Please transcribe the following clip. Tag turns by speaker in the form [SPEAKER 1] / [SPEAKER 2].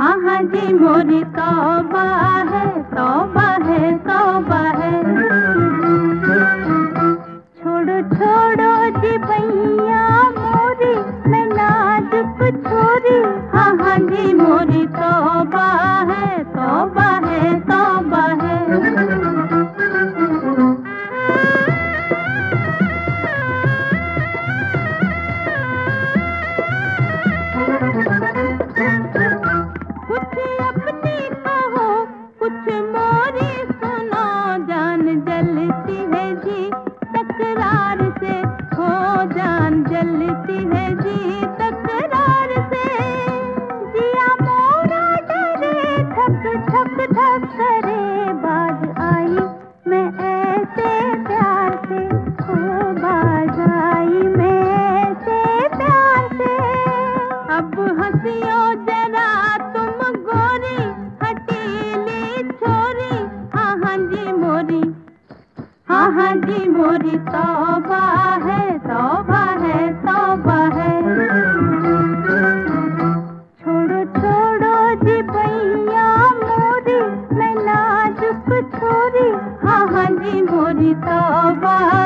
[SPEAKER 1] हाँ हाँ जी, मोरी तौबा है तौबा है तौबा है। छोड़ो छोड़ो जी भैया, मोरी, मैं नाजुक छोरी। जलती है जी तकरार से। जिया मोरा डरे धक धक धक करे बाज आई मैं ऐसे प्यार से। हो बाज आई मैं ऐसे प्यार से। अब हंसियो जरा तुम गोरी हटीली छोरी। हाँ हाँ जी मोरी हाँ हाँ जी मोरी, तौबा है, तौबा हाँ हाँ जी